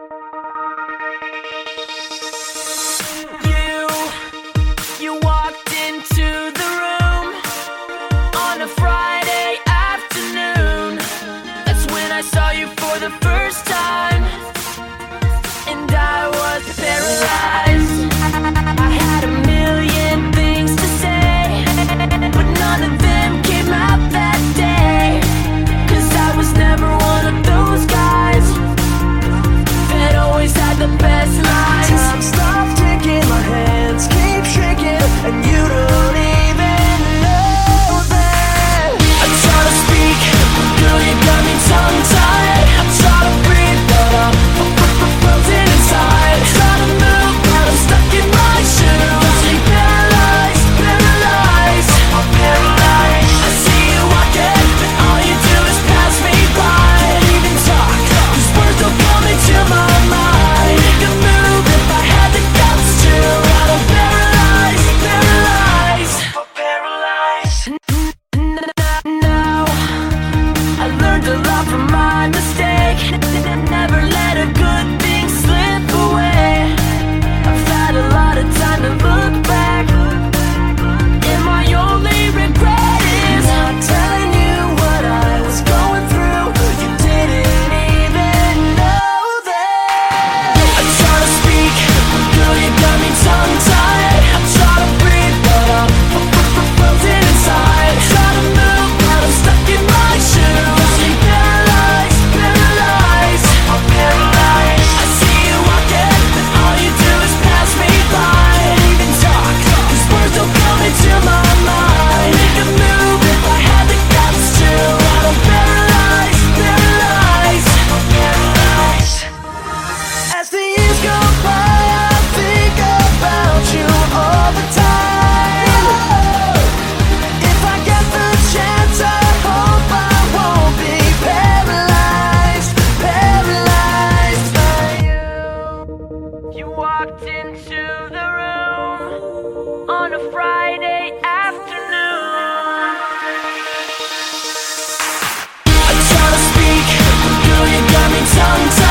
You, on a Friday afternoon. I try to speak, girl, you got me tongue-tied.